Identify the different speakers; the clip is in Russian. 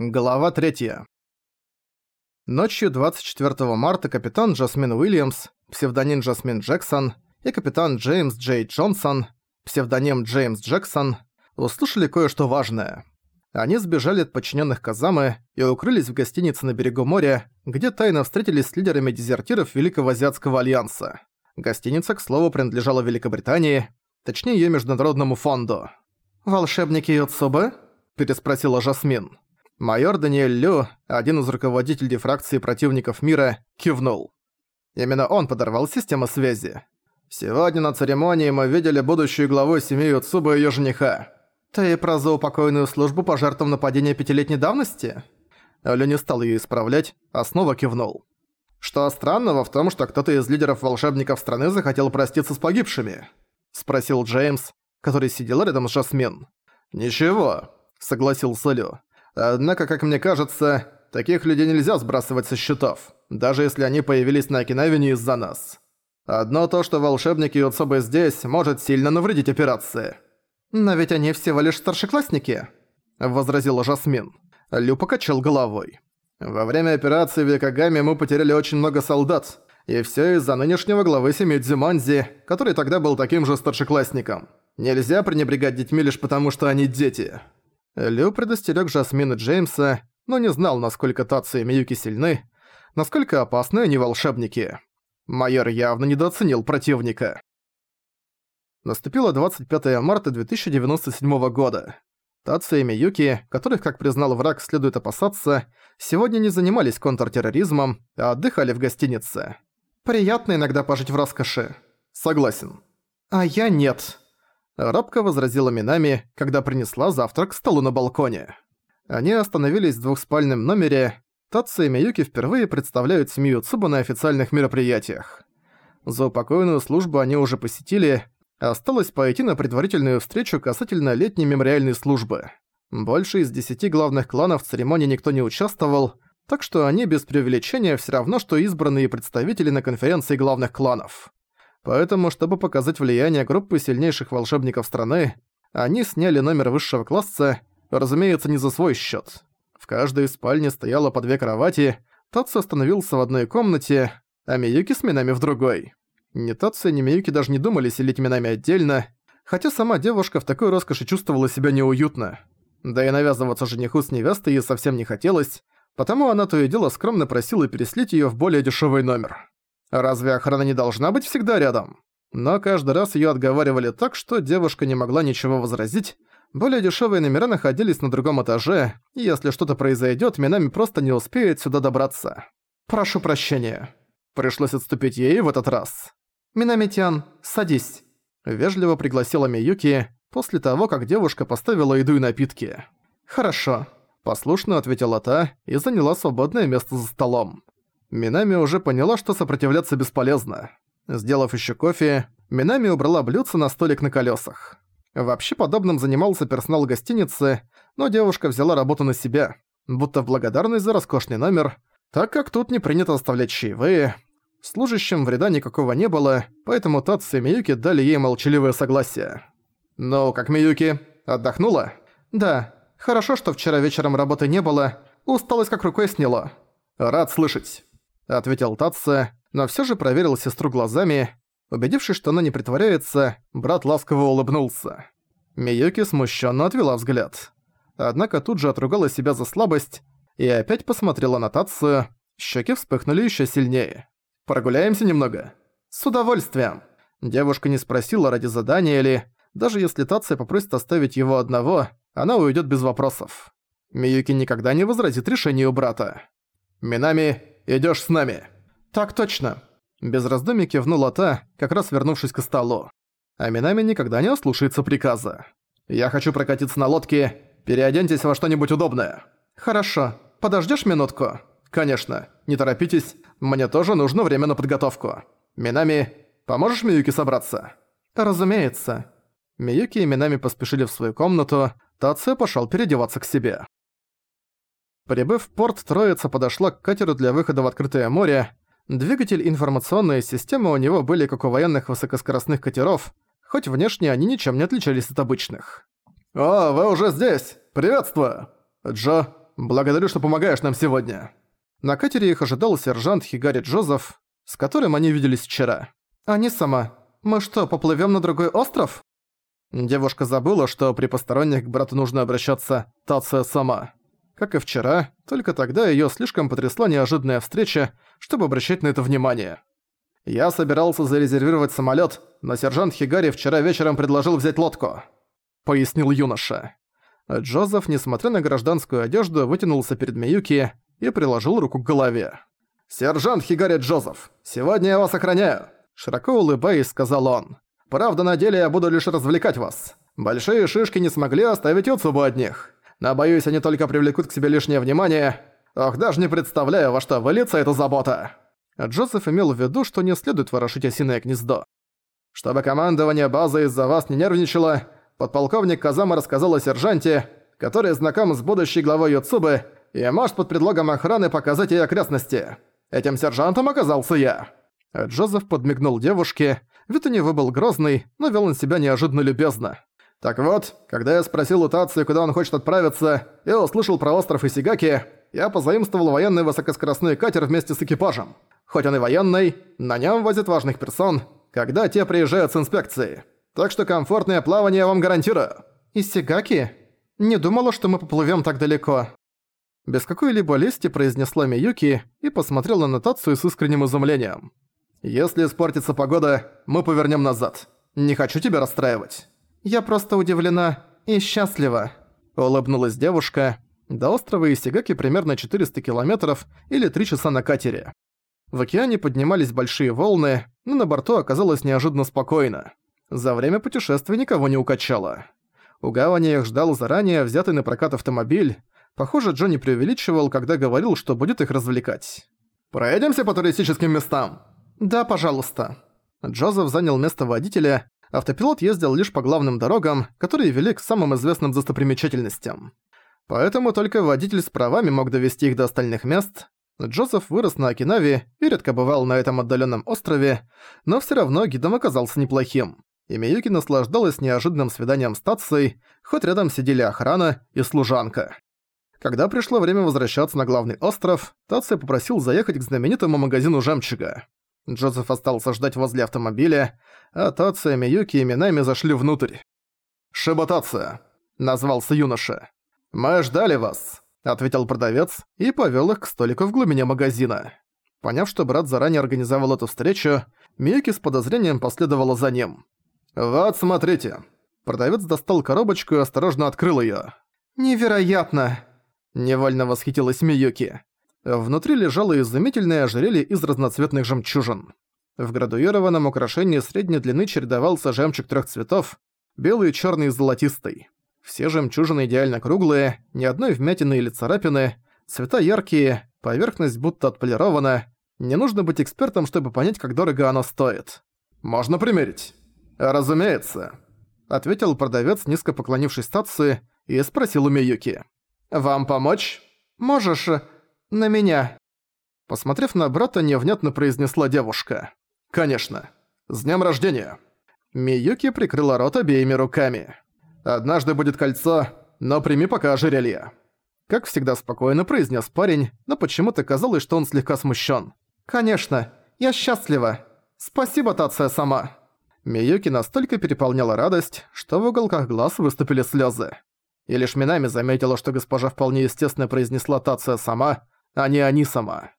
Speaker 1: Глава 3. Ночью 24 марта капитан Джасмин Уильямс, псевдоним Джасмин Джексон, и капитан Джеймс Джей Джонсон, псевдоним Джеймс Джексон, услышали кое-что важное. Они сбежали от подчиненных Казамы и укрылись в гостинице на берегу моря, где тайно встретились с лидерами дезертиров Великого Азиатского Альянса. Гостиница, к слову, принадлежала Великобритании, точнее её международному фонду. «Волшебники Йоцубы?» – переспросила Жасмин. Майор Даниэль Лю, один из руководителей фракции противников мира, кивнул. Именно он подорвал систему связи. Сегодня на церемонии мы видели будущую главу семьи Юцуба и её жениха. Ты про заупокойную службу по жертвам нападения пятилетней давности? Лю не стал её исправлять, а снова кивнул. Что странного в том, что кто-то из лидеров волшебников страны захотел проститься с погибшими? Спросил Джеймс, который сидел рядом с Жасмин. «Ничего», — согласился Лю. Однако, как мне кажется, таких людей нельзя сбрасывать со счетов, даже если они появились на Окинаве из-за нас. Одно то, что волшебники Юцубы здесь, может сильно навредить операции. «Но ведь они всего лишь старшеклассники», — возразила Жасмин. Лю покачал головой. «Во время операции в Якогаме мы потеряли очень много солдат, и всё из-за нынешнего главы семьи Дзюманзи, который тогда был таким же старшеклассником. Нельзя пренебрегать детьми лишь потому, что они дети». Лю предостерег Жасмин и Джеймса, но не знал, насколько Татсу и Миюки сильны, насколько опасны они волшебники. Майор явно недооценил противника. Наступило 25 марта 2097 года. Татсу и Миюки, которых, как признал враг, следует опасаться, сегодня не занимались контртерроризмом, а отдыхали в гостинице. Приятно иногда пожить в роскоши. Согласен. А я нет. Робко возразила Минами, когда принесла завтрак к столу на балконе. Они остановились в двухспальном номере. Татсу и Миюки впервые представляют семью Цуба на официальных мероприятиях. За упокойную службу они уже посетили, осталось пойти на предварительную встречу касательно летней мемориальной службы. Больше из десяти главных кланов в церемонии никто не участвовал, так что они без преувеличения все равно, что избранные представители на конференции главных кланов. Поэтому, чтобы показать влияние группы сильнейших волшебников страны, они сняли номер высшего класса, разумеется, не за свой счет. В каждой спальне стояло по две кровати, Татсу остановился в одной комнате, а Миюки с Минами в другой. Ни Татсу, ни Миюки даже не думали селить Минами отдельно, хотя сама девушка в такой роскоши чувствовала себя неуютно. Да и навязываться жениху с невестой ей совсем не хотелось, потому она то и дело скромно просила переслить её в более дешёвый номер. Разве охрана не должна быть всегда рядом? Но каждый раз её отговаривали так, что девушка не могла ничего возразить. Более дешёвые номера находились на другом этаже, и если что-то произойдёт, Минами просто не успеет сюда добраться. «Прошу прощения». Пришлось отступить ей в этот раз. «Минами-тян, садись». Вежливо пригласила Миюки после того, как девушка поставила еду и напитки. «Хорошо», – послушно ответила та и заняла свободное место за столом. Минами уже поняла, что сопротивляться бесполезно. Сделав еще кофе, Минами убрала блюдце на столик на колесах. Вообще подобным занимался персонал гостиницы, но девушка взяла работу на себя, будто в благодарность за роскошный номер, так как тут не принято оставлять чаевые. Служащим вреда никакого не было, поэтому Татсу и Миюки дали ей молчаливое согласие. «Ну, как Миюки? Отдохнула?» «Да. Хорошо, что вчера вечером работы не было. Усталость как рукой сняло». «Рад слышать» ответил Татса, но все же проверил сестру глазами. Убедившись, что она не притворяется, брат ласково улыбнулся. Миюки смущенно отвела взгляд. Однако тут же отругала себя за слабость и опять посмотрела на Татсу. Щеки вспыхнули еще сильнее. «Прогуляемся немного?» «С удовольствием!» Девушка не спросила ради задания или... Даже если Тация попросит оставить его одного, она уйдет без вопросов. Миюки никогда не возразит решению брата. «Минами, идёшь с нами». «Так точно». Без раздумий кивнула та, как раз вернувшись к столу. А Минами никогда не ослушается приказа. «Я хочу прокатиться на лодке. Переоденьтесь во что-нибудь удобное». «Хорошо. Подождёшь минутку?» «Конечно. Не торопитесь. Мне тоже нужно время на подготовку. Минами, поможешь Миюки собраться?» «Разумеется». Миюки и Минами поспешили в свою комнату, Тацию пошёл переодеваться к себе. Прибыв в порт, троица подошла к катеру для выхода в открытое море. Двигатель информационной системы у него были как у военных высокоскоростных катеров, хоть внешне они ничем не отличались от обычных. «О, вы уже здесь! Приветствую! Джо, Благодарю, что помогаешь нам сегодня». На катере их ожидал сержант Хигари Джозеф, с которым они виделись вчера. «Они сама. Мы что, поплывем на другой остров?» Девушка забыла, что при посторонних к брату нужно обращаться «Тация сама». Как и вчера, только тогда её слишком потрясла неожиданная встреча, чтобы обращать на это внимание. «Я собирался зарезервировать самолёт, но сержант Хигари вчера вечером предложил взять лодку», — пояснил юноша. Джозеф, несмотря на гражданскую одежду, вытянулся перед Миюки и приложил руку к голове. «Сержант Хигари Джозеф, сегодня я вас охраняю!» Широко улыбаясь, сказал он. «Правда, на деле я буду лишь развлекать вас. Большие шишки не смогли оставить Юцубу одних. Но боюсь, они только привлекут к себе лишнее внимание. Ох, даже не представляю, во что выльется эта забота!» Джозеф имел в виду, что не следует ворошить осиное гнездо. «Чтобы командование базы из-за вас не нервничало, подполковник Казама рассказал о сержанте, который знаком с будущей главой Юцубы и может под предлогом охраны показать ей окрестности. Этим сержантом оказался я». Джозеф подмигнул девушке. Вид у него был грозный, но вел он себя неожиданно любезно. «Так вот, когда я спросил у Тации, куда он хочет отправиться, и услышал про остров Исигаки, я позаимствовал военный высокоскоростной катер вместе с экипажем. Хоть он и военный, на нем возят важных персон, когда те приезжают с инспекцией. Так что комфортное плавание я вам гарантирую». «Исигаки? Не думала, что мы поплывем так далеко», без какой-либо лести произнесла Миюки и посмотрела на Тацию с искренним изумлением. «Если испортится погода, мы повернем назад. Не хочу тебя расстраивать». «Я просто удивлена и счастлива», — улыбнулась девушка. До острова Исигаки примерно 400 километров или 3 часа на катере. В океане поднимались большие волны, но на борту оказалось неожиданно спокойно. За время путешествия никого не укачало. У гавани их ждал заранее взятый на прокат автомобиль, Похоже, Джонни преувеличивал, когда говорил, что будет их развлекать. «Проедемся по туристическим местам?» «Да, пожалуйста». Джозеф занял место водителя, автопилот ездил лишь по главным дорогам, которые вели к самым известным достопримечательностям. Поэтому только водитель с правами мог довести их до остальных мест. Джозеф вырос на Окинаве и редко бывал на этом отдаленном острове, но все равно гидом оказался неплохим. И Миюки наслаждалась неожиданным свиданием с Тацией, хоть рядом сидели охрана и служанка. Когда пришло время возвращаться на главный остров, Тация попросил заехать к знаменитому магазину жемчуга. Джозеф остался ждать возле автомобиля, а Тация, Миюки и Минами зашли внутрь. «Шиботация», — назвался юноша. «Мы ждали вас», — ответил продавец и повёл их к столику в глубине магазина. Поняв, что брат заранее организовал эту встречу, Миюки с подозрением последовала за ним. «Вот, смотрите». Продавец достал коробочку и осторожно открыл её. «Невероятно!» Невольно восхитилась Миюки. Внутри лежало изумительное ожерелье из разноцветных жемчужин. В градуированном украшении средней длины чередовался жемчуг трех цветов – белый, черный и золотистый. Все жемчужины идеально круглые, ни одной вмятины или царапины, цвета яркие, поверхность будто отполирована. Не нужно быть экспертом, чтобы понять, как дорого оно стоит. «Можно примерить?» «Разумеется», — ответил продавец, низко поклонившись стации, и спросил у Миюки. «Вам помочь?» «Можешь... На меня». Посмотрев на брата, невнятно произнесла девушка. «Конечно. С днем рождения!» Миюки прикрыла рот обеими руками. «Однажды будет кольцо, но прими пока ожерелье». Как всегда спокойно произнес парень, но почему-то казалось, что он слегка смущен. «Конечно, я счастлива. Спасибо, Тация сама». Миюки настолько переполняла радость, что в уголках глаз выступили слезы. И лишь Минами заметила, что госпожа вполне естественно произнесла Тация сама, а не они сама.